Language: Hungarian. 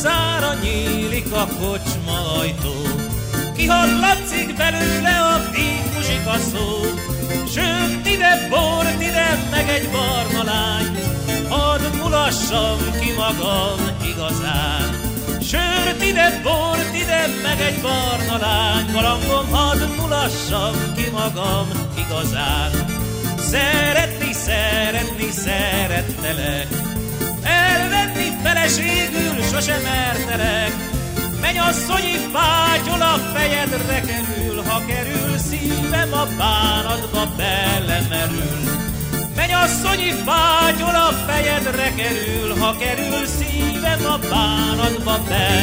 utcára nyílik a kocsma ajtó. Kihallatszik belőle a muzsika szó, Sőt, ide bort, ide meg egy barna lány, Hadd mulassam ki magam igazán. Sőt, ide bort, ide meg egy barna lány, Galambom, hadd mulassam ki magam igazán. Szeretni, szeretni, szerettelek, sosem mertelek, Mennyasszonyi fátyol a fejedre kerül, ha kerül szívem a bánatba belemerül. Mennyasszonyi fátyol a fejedre kerül, ha kerül szívem a bánatba belemerül.